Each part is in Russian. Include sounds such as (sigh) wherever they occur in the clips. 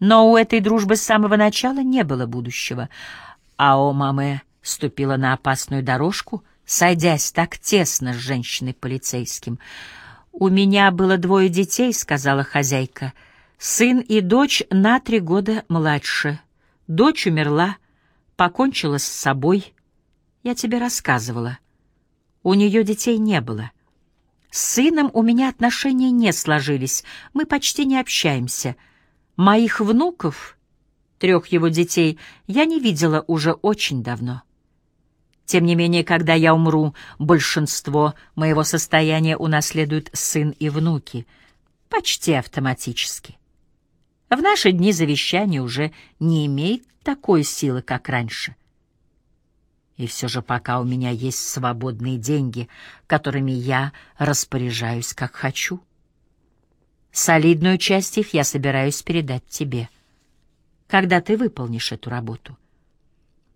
Но у этой дружбы с самого начала не было будущего. А о маме ступила на опасную дорожку, сойдясь так тесно с женщиной-полицейским. «У меня было двое детей», — сказала хозяйка. «Сын и дочь на три года младше. Дочь умерла, покончила с собой. Я тебе рассказывала. У нее детей не было. С сыном у меня отношения не сложились, мы почти не общаемся. Моих внуков, трех его детей, я не видела уже очень давно». Тем не менее, когда я умру, большинство моего состояния унаследуют сын и внуки. Почти автоматически. В наши дни завещание уже не имеет такой силы, как раньше. И все же пока у меня есть свободные деньги, которыми я распоряжаюсь как хочу. Солидную часть их я собираюсь передать тебе, когда ты выполнишь эту работу.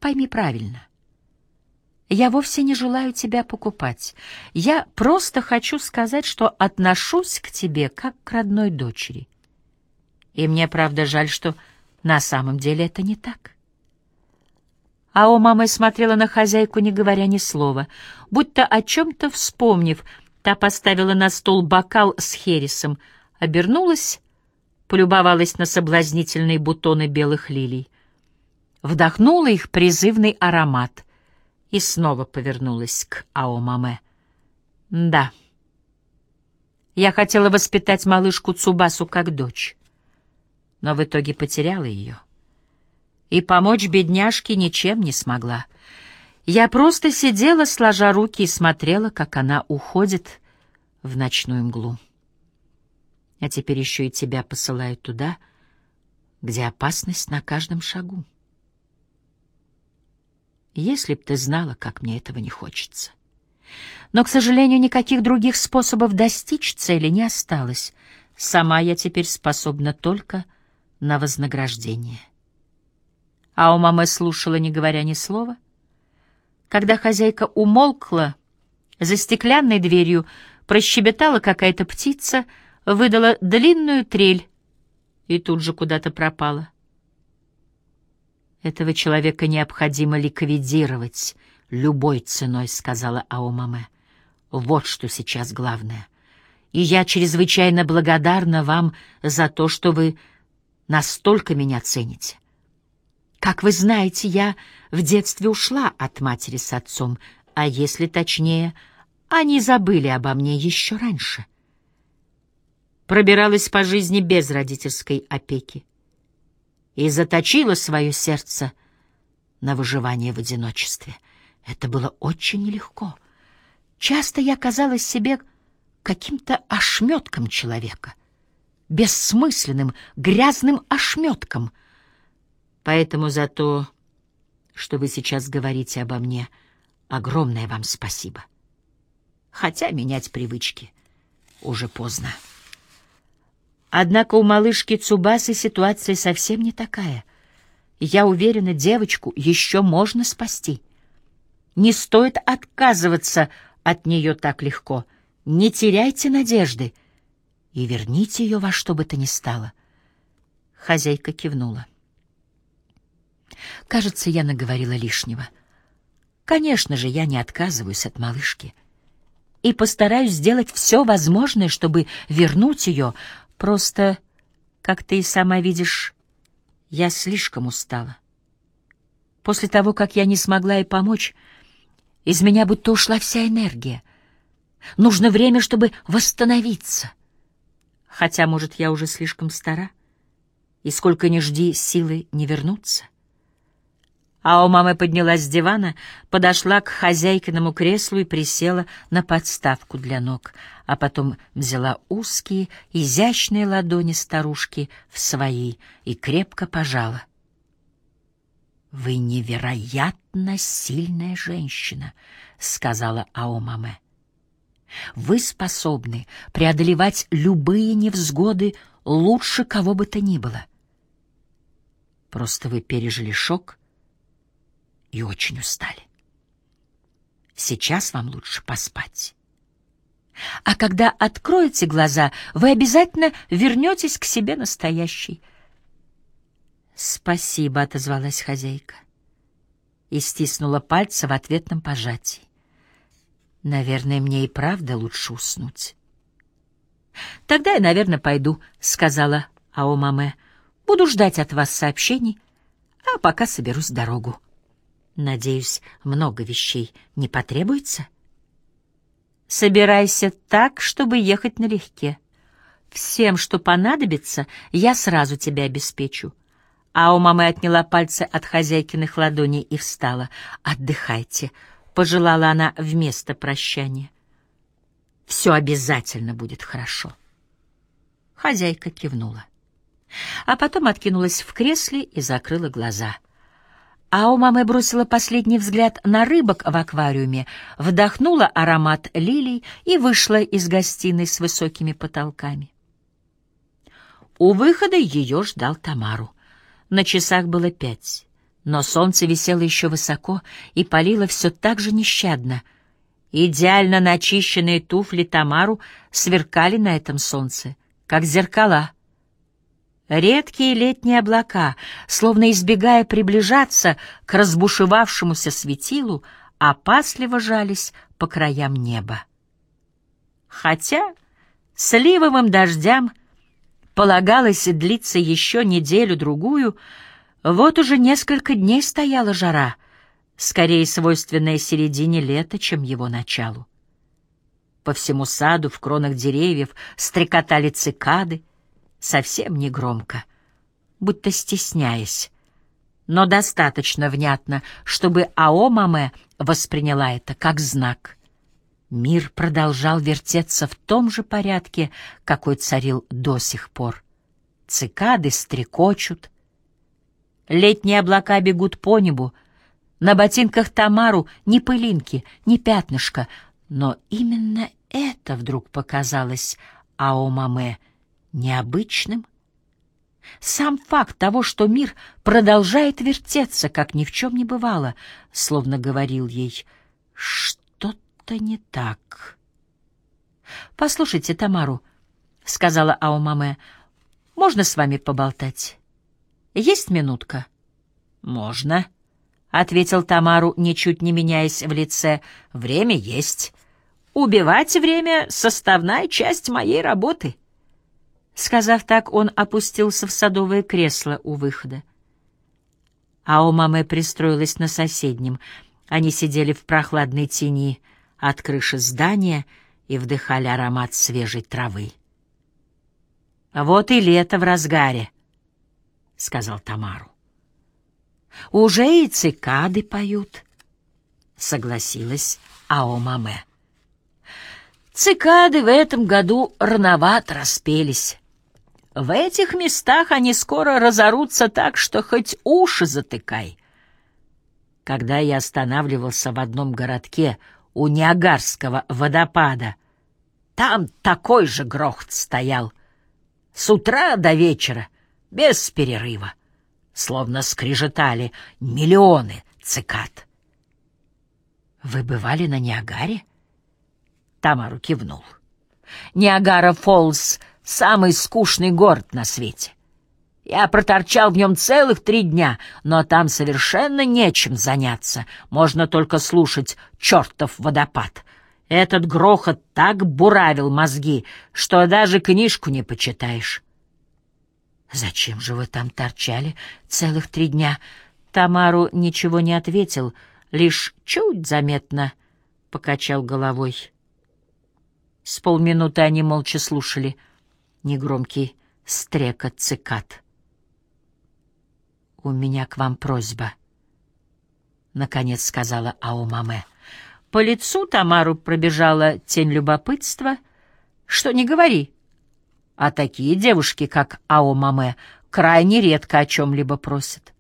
Пойми правильно — я вовсе не желаю тебя покупать. Я просто хочу сказать, что отношусь к тебе как к родной дочери. И мне, правда, жаль, что на самом деле это не так. А у мамы смотрела на хозяйку, не говоря ни слова. Будто о чем-то вспомнив, та поставила на стол бокал с хересом, обернулась, полюбовалась на соблазнительные бутоны белых лилий. Вдохнула их призывный аромат — и снова повернулась к Аомаме. «Да, я хотела воспитать малышку Цубасу как дочь, но в итоге потеряла ее. И помочь бедняжке ничем не смогла. Я просто сидела, сложа руки, и смотрела, как она уходит в ночную мглу. А теперь еще и тебя посылают туда, где опасность на каждом шагу если б ты знала, как мне этого не хочется. Но, к сожалению, никаких других способов достичь цели не осталось. Сама я теперь способна только на вознаграждение. А у мамы слушала, не говоря ни слова. Когда хозяйка умолкла, за стеклянной дверью прощебетала какая-то птица, выдала длинную трель и тут же куда-то пропала. Этого человека необходимо ликвидировать любой ценой, сказала Аомаме. Вот что сейчас главное. И я чрезвычайно благодарна вам за то, что вы настолько меня цените. Как вы знаете, я в детстве ушла от матери с отцом, а если точнее, они забыли обо мне еще раньше. Пробиралась по жизни без родительской опеки и заточила свое сердце на выживание в одиночестве. Это было очень нелегко. Часто я казалась себе каким-то ошметком человека, бессмысленным, грязным ошметком. Поэтому за то, что вы сейчас говорите обо мне, огромное вам спасибо. Хотя менять привычки уже поздно. Однако у малышки Цубасы ситуация совсем не такая. Я уверена, девочку еще можно спасти. Не стоит отказываться от нее так легко. Не теряйте надежды и верните ее во что бы то ни стало. Хозяйка кивнула. Кажется, я наговорила лишнего. Конечно же, я не отказываюсь от малышки и постараюсь сделать все возможное, чтобы вернуть ее, Просто, как ты и сама видишь, я слишком устала. После того, как я не смогла ей помочь, из меня будто ушла вся энергия. Нужно время, чтобы восстановиться. Хотя, может, я уже слишком стара, и сколько ни жди, силы не вернутся. А у мамы поднялась с дивана, подошла к хозяйкиному креслу и присела на подставку для ног, а потом взяла узкие, изящные ладони старушки в свои и крепко пожала. «Вы невероятно сильная женщина», — сказала Аомаме. «Вы способны преодолевать любые невзгоды лучше кого бы то ни было. Просто вы пережили шок — и очень устали. Сейчас вам лучше поспать. А когда откроете глаза, вы обязательно вернетесь к себе настоящей. «Спасибо», — отозвалась хозяйка и стиснула пальцы в ответном пожатии. «Наверное, мне и правда лучше уснуть». «Тогда я, наверное, пойду», — сказала Аомаме. «Буду ждать от вас сообщений, а пока соберусь дорогу. Надеюсь, много вещей не потребуется?» «Собирайся так, чтобы ехать налегке. Всем, что понадобится, я сразу тебя обеспечу». А у мамы отняла пальцы от хозяйкиных ладоней и встала. «Отдыхайте», — пожелала она вместо прощания. «Все обязательно будет хорошо». Хозяйка кивнула. А потом откинулась в кресле и закрыла глаза. А у мамы бросила последний взгляд на рыбок в аквариуме, вдохнула аромат лилий и вышла из гостиной с высокими потолками. У выхода ее ждал Тамару. На часах было пять, но солнце висело еще высоко и палило все так же нещадно. Идеально начищенные туфли Тамару сверкали на этом солнце, как зеркала. Редкие летние облака, словно избегая приближаться к разбушевавшемуся светилу, опасливо жались по краям неба. Хотя сливовым дождям — полагалось длиться еще неделю-другую, вот уже несколько дней стояла жара, скорее свойственная середине лета, чем его началу. По всему саду в кронах деревьев стрекотали цикады, совсем негромко, будто стесняясь, но достаточно внятно, чтобы Аомаме восприняла это как знак — Мир продолжал вертеться в том же порядке, какой царил до сих пор. Цикады стрекочут, летние облака бегут по небу, на ботинках Тамару ни пылинки, ни пятнышка, но именно это вдруг показалось Аомаме необычным. Сам факт того, что мир продолжает вертеться, как ни в чем не бывало, словно говорил ей, что что-то не так. «Послушайте Тамару», — сказала Аумаме, — «можно с вами поболтать? Есть минутка?» «Можно», — ответил Тамару, ничуть не меняясь в лице. «Время есть. Убивать время — составная часть моей работы». Сказав так, он опустился в садовое кресло у выхода. Аумаме пристроилась на соседнем. Они сидели в прохладной тени — от крыши здания и вдыхали аромат свежей травы. «Вот и лето в разгаре», — сказал Тамару. «Уже и цикады поют», — согласилась Аомаме. «Цикады в этом году рановато распелись. В этих местах они скоро разорутся так, что хоть уши затыкай». Когда я останавливался в одном городке у Ниагарского водопада. Там такой же грохот стоял. С утра до вечера, без перерыва. Словно скрежетали миллионы цикад. «Вы бывали на Ниагаре?» Тамару кивнул. «Ниагара-Фоллс — самый скучный город на свете. Я проторчал в нем целых три дня, но там совершенно нечем заняться. Можно только слушать чертов водопад. Этот грохот так буравил мозги, что даже книжку не почитаешь. «Зачем же вы там торчали целых три дня?» Тамару ничего не ответил, лишь чуть заметно покачал головой. С полминуты они молча слушали негромкий стрекот цикад. «У меня к вам просьба», — наконец сказала Аумаме. По лицу Тамару пробежала тень любопытства. «Что не говори, а такие девушки, как Аумаме, крайне редко о чем-либо просят».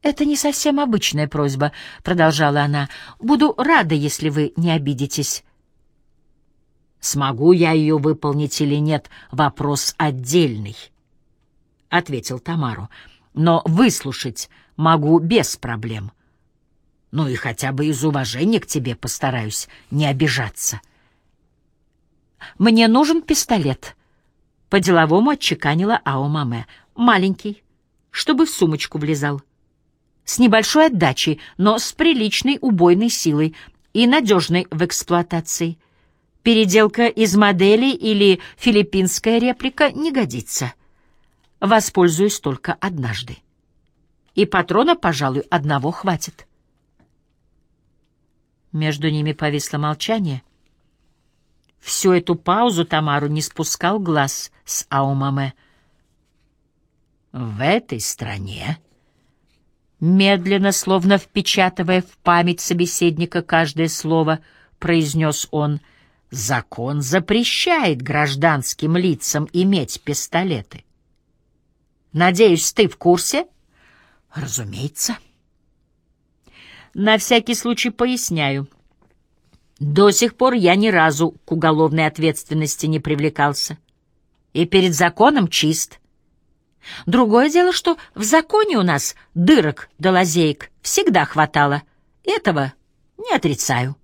«Это не совсем обычная просьба», — продолжала она. «Буду рада, если вы не обидитесь». «Смогу я ее выполнить или нет, вопрос отдельный», — ответил Тамару но выслушать могу без проблем. Ну и хотя бы из уважения к тебе постараюсь не обижаться. «Мне нужен пистолет», — по-деловому отчеканила Аомаме. «Маленький, чтобы в сумочку влезал. С небольшой отдачей, но с приличной убойной силой и надежной в эксплуатации. Переделка из модели или филиппинская реплика не годится. Воспользуюсь только однажды. И патрона, пожалуй, одного хватит. Между ними повисло молчание. Всю эту паузу Тамару не спускал глаз с Аумаме. В этой стране, медленно, словно впечатывая в память собеседника каждое слово, произнес он, закон запрещает гражданским лицам иметь пистолеты. Надеюсь, ты в курсе? Разумеется. На всякий случай поясняю. До сих пор я ни разу к уголовной ответственности не привлекался. И перед законом чист. Другое дело, что в законе у нас дырок да лазеек всегда хватало. Этого не отрицаю.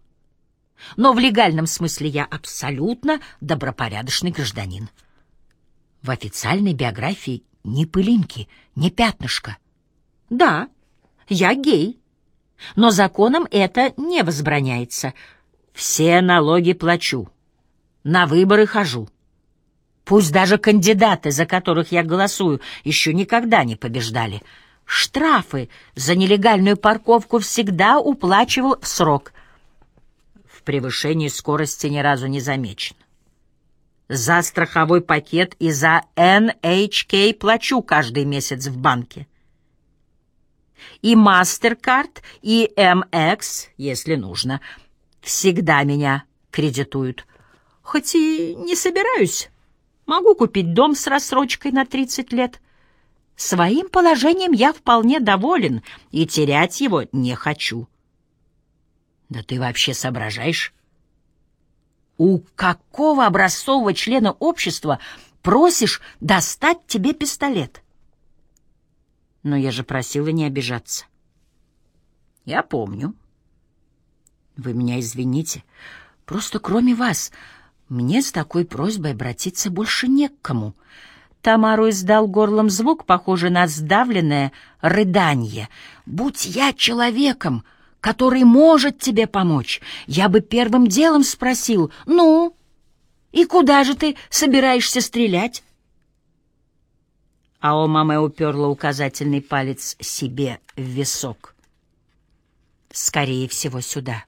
Но в легальном смысле я абсолютно добропорядочный гражданин. В официальной биографии ни пылинки, ни пятнышка. Да, я гей. Но законом это не возбраняется. Все налоги плачу. На выборы хожу. Пусть даже кандидаты, за которых я голосую, еще никогда не побеждали. Штрафы за нелегальную парковку всегда уплачивал в срок. Превышении скорости ни разу не замечено. За страховой пакет и за NHK плачу каждый месяц в банке и MasterCard, и MX, если нужно. Всегда меня кредитуют. Хоть и не собираюсь. Могу купить дом с рассрочкой на 30 лет. Своим положением я вполне доволен и терять его не хочу. Да ты вообще соображаешь? У какого образцового члена общества просишь достать тебе пистолет? — но я же просила не обижаться. Я помню. Вы меня извините. Просто кроме вас мне с такой просьбой обратиться больше не к кому. Тамару издал горлом звук, похожий на сдавленное рыдание. «Будь я человеком, который может тебе помочь, я бы первым делом спросил, ну, и куда же ты собираешься стрелять?» а о мама уперла указательный палец себе в висок. Скорее всего, сюда.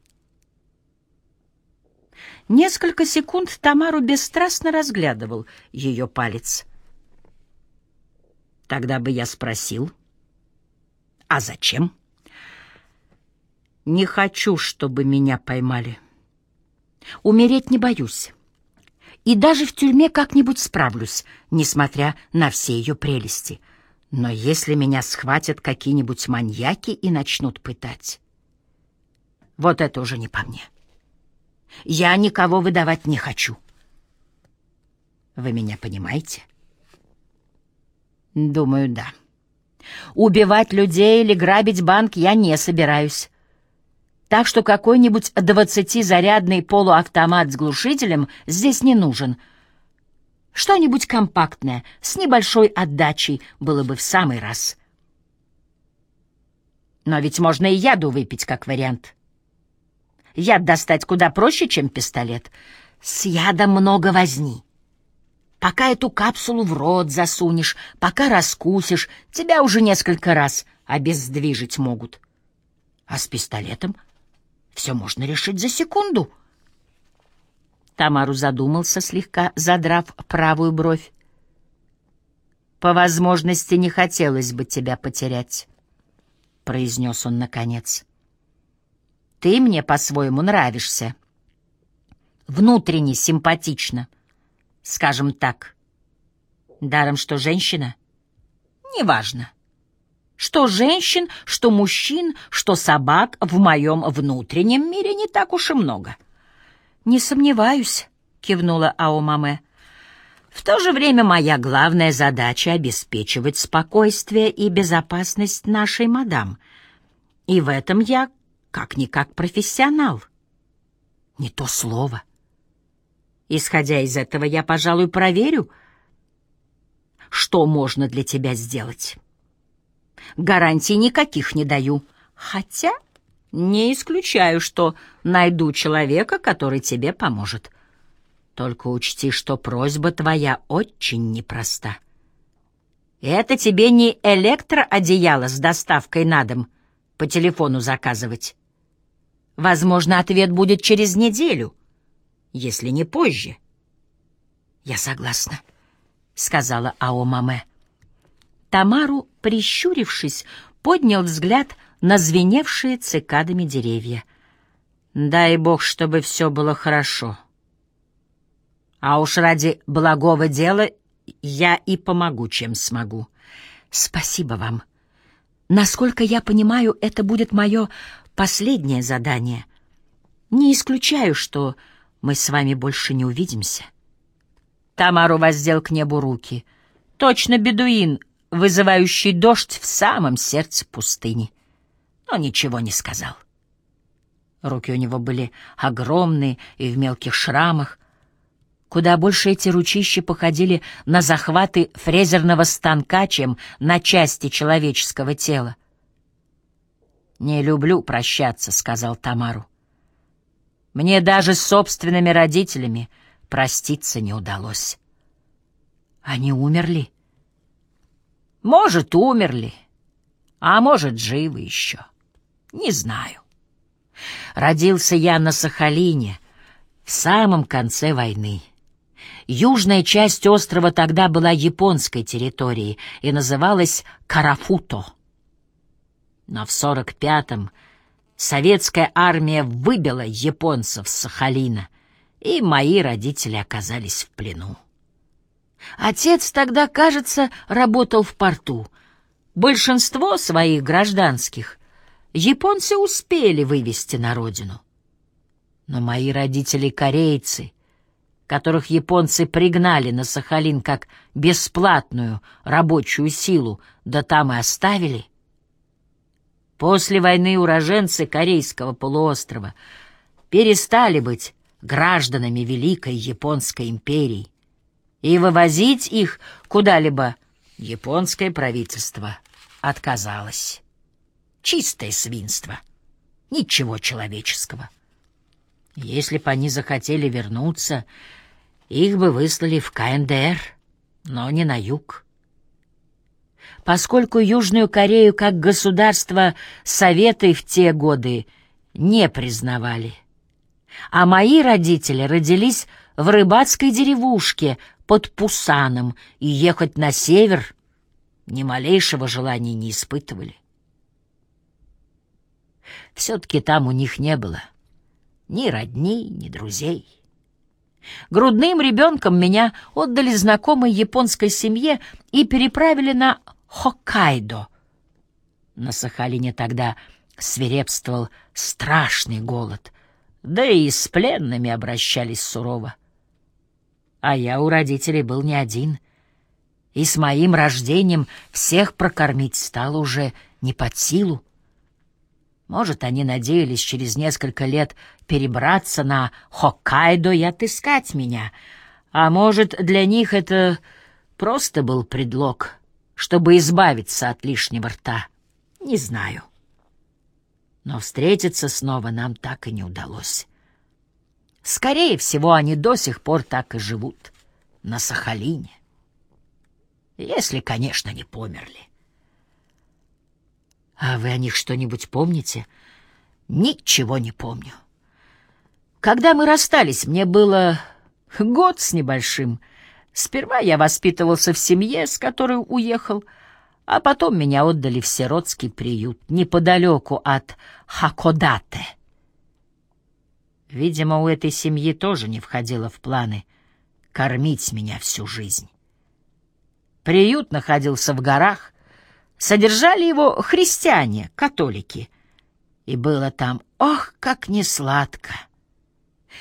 Несколько секунд Тамару бесстрастно разглядывал ее палец. Тогда бы я спросил, а зачем? Не хочу, чтобы меня поймали. Умереть не боюсь и даже в тюрьме как-нибудь справлюсь, несмотря на все ее прелести. Но если меня схватят какие-нибудь маньяки и начнут пытать, вот это уже не по мне. Я никого выдавать не хочу. Вы меня понимаете? Думаю, да. Убивать людей или грабить банк я не собираюсь так что какой-нибудь двадцатизарядный полуавтомат с глушителем здесь не нужен. Что-нибудь компактное, с небольшой отдачей, было бы в самый раз. Но ведь можно и яду выпить, как вариант. Яд достать куда проще, чем пистолет. С ядом много возни. Пока эту капсулу в рот засунешь, пока раскусишь, тебя уже несколько раз обездвижить могут. А с пистолетом — все можно решить за секунду. Тамару задумался, слегка задрав правую бровь. «По возможности не хотелось бы тебя потерять», — произнес он наконец. «Ты мне по-своему нравишься. Внутренне симпатично, скажем так. Даром, что женщина? Неважно что женщин, что мужчин, что собак в моем внутреннем мире не так уж и много. «Не сомневаюсь», — кивнула Аомаме. «В то же время моя главная задача — обеспечивать спокойствие и безопасность нашей мадам. И в этом я как-никак профессионал. Не то слово. Исходя из этого, я, пожалуй, проверю, что можно для тебя сделать». Гарантий никаких не даю. Хотя не исключаю, что найду человека, который тебе поможет. Только учти, что просьба твоя очень непроста. Это тебе не электроодеяло с доставкой на дом по телефону заказывать. Возможно, ответ будет через неделю, если не позже. Я согласна, — сказала Ао Маме. Тамару, прищурившись, поднял взгляд на звеневшие цикадами деревья. «Дай бог, чтобы все было хорошо. А уж ради благого дела я и помогу, чем смогу. Спасибо вам. Насколько я понимаю, это будет мое последнее задание. Не исключаю, что мы с вами больше не увидимся». Тамару воздел к небу руки. Точно бедуин, вызывающий дождь в самом сердце пустыни. Но ничего не сказал. Руки у него были огромные и в мелких шрамах. Куда больше эти ручища походили на захваты фрезерного станка, чем на части человеческого тела. «Не люблю прощаться», — сказал Тамару. «Мне даже с собственными родителями проститься не удалось». «Они умерли?» Может, умерли, а может, живы еще. Не знаю. Родился я на Сахалине в самом конце войны. Южная часть острова тогда была японской территорией и называлась Карафуто. Но в 45-м советская армия выбила японцев с Сахалина, и мои родители оказались в плену. Отец тогда, кажется, работал в порту. Большинство своих гражданских японцы успели вывести на родину. Но мои родители корейцы, которых японцы пригнали на Сахалин как бесплатную рабочую силу, да там и оставили. После войны уроженцы Корейского полуострова перестали быть гражданами Великой Японской империи и вывозить их куда-либо японское правительство отказалось. Чистое свинство, ничего человеческого. Если бы они захотели вернуться, их бы выслали в КНДР, но не на юг. Поскольку Южную Корею как государство Советы в те годы не признавали, а мои родители родились в рыбацкой деревушке под Пусаном и ехать на север ни малейшего желания не испытывали. Все-таки там у них не было ни родни, ни друзей. Грудным ребенком меня отдали знакомой японской семье и переправили на Хоккайдо. На Сахалине тогда свирепствовал страшный голод, да и с пленными обращались сурово. А я у родителей был не один. И с моим рождением всех прокормить стало уже не под силу. Может, они надеялись через несколько лет перебраться на Хоккайдо и отыскать меня. А может, для них это просто был предлог, чтобы избавиться от лишнего рта. Не знаю. Но встретиться снова нам так и не удалось. Скорее всего, они до сих пор так и живут на Сахалине. Если, конечно, не померли. А вы о них что-нибудь помните? Ничего не помню. Когда мы расстались, мне было год с небольшим. Сперва я воспитывался в семье, с которой уехал, а потом меня отдали в сиротский приют неподалеку от Хакодате — Видимо, у этой семьи тоже не входило в планы кормить меня всю жизнь. Приют находился в горах, содержали его христиане, католики, и было там, ох, как несладко.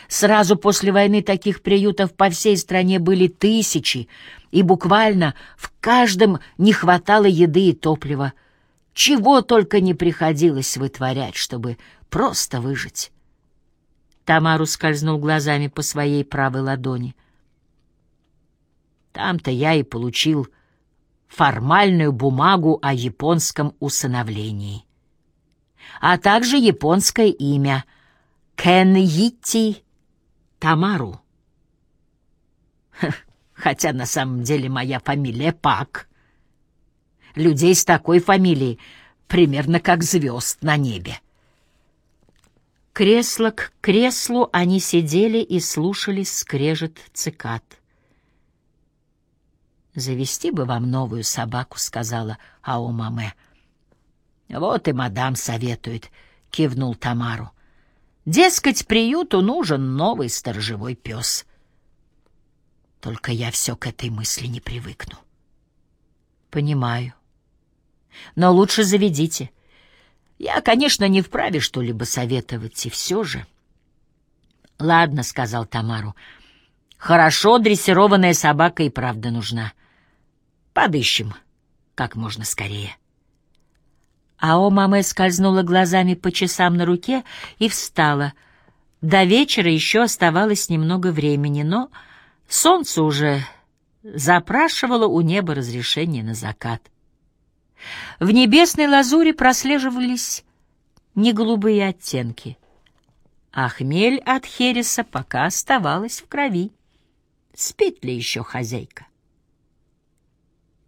Сразу после войны таких приютов по всей стране были тысячи, и буквально в каждом не хватало еды и топлива. Чего только не приходилось вытворять, чтобы просто выжить. Тамару скользнул глазами по своей правой ладони. Там-то я и получил формальную бумагу о японском усыновлении, а также японское имя Кенйити Тамару. (laughs) Хотя на самом деле моя фамилия Пак. Людей с такой фамилией примерно как звезд на небе. Кресло к креслу они сидели и слушали скрежет цикад. «Завести бы вам новую собаку», — сказала Аомаме. «Вот и мадам советует», — кивнул Тамару. «Дескать, приюту нужен новый сторожевой пес». Только я все к этой мысли не привыкну. «Понимаю. Но лучше заведите. Я, конечно, не вправе что-либо советовать, и все же...» «Ладно», — сказал Тамару. «Хорошо дрессированная собака и правда нужна». Подыщем как можно скорее. Ао маме скользнула глазами по часам на руке и встала. До вечера еще оставалось немного времени, но солнце уже запрашивало у неба разрешение на закат. В небесной лазури прослеживались не голубые оттенки, а хмель от хереса пока оставалась в крови. Спит ли еще хозяйка?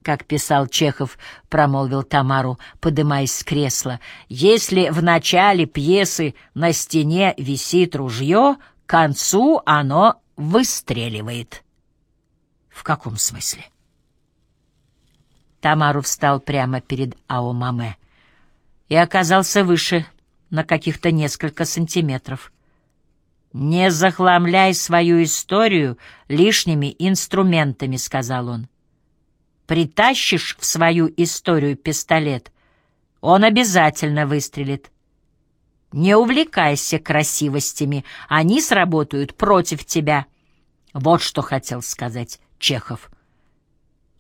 как писал Чехов, промолвил Тамару, подымаясь с кресла, если в начале пьесы на стене висит ружье, к концу оно выстреливает. В каком смысле? Тамару встал прямо перед Аомаме и оказался выше на каких-то несколько сантиметров. «Не захламляй свою историю лишними инструментами», — сказал он притащишь в свою историю пистолет, он обязательно выстрелит. Не увлекайся красивостями, они сработают против тебя. Вот что хотел сказать Чехов.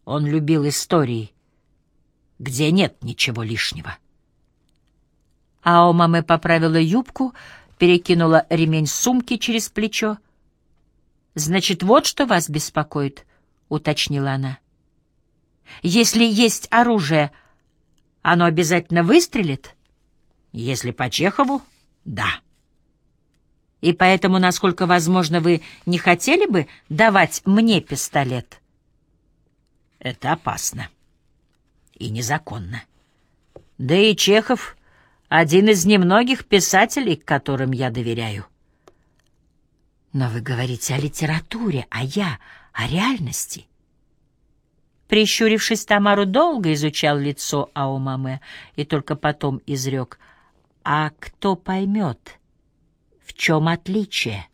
Он любил истории, где нет ничего лишнего. Аомаме поправила юбку, перекинула ремень сумки через плечо. «Значит, вот что вас беспокоит», — уточнила она. Если есть оружие, оно обязательно выстрелит? Если по Чехову — да. И поэтому, насколько возможно, вы не хотели бы давать мне пистолет? Это опасно и незаконно. Да и Чехов — один из немногих писателей, которым я доверяю. Но вы говорите о литературе, а я — о реальности. Прищурившись, Тамару долго изучал лицо Аомаме и только потом изрек. «А кто поймет, в чем отличие?»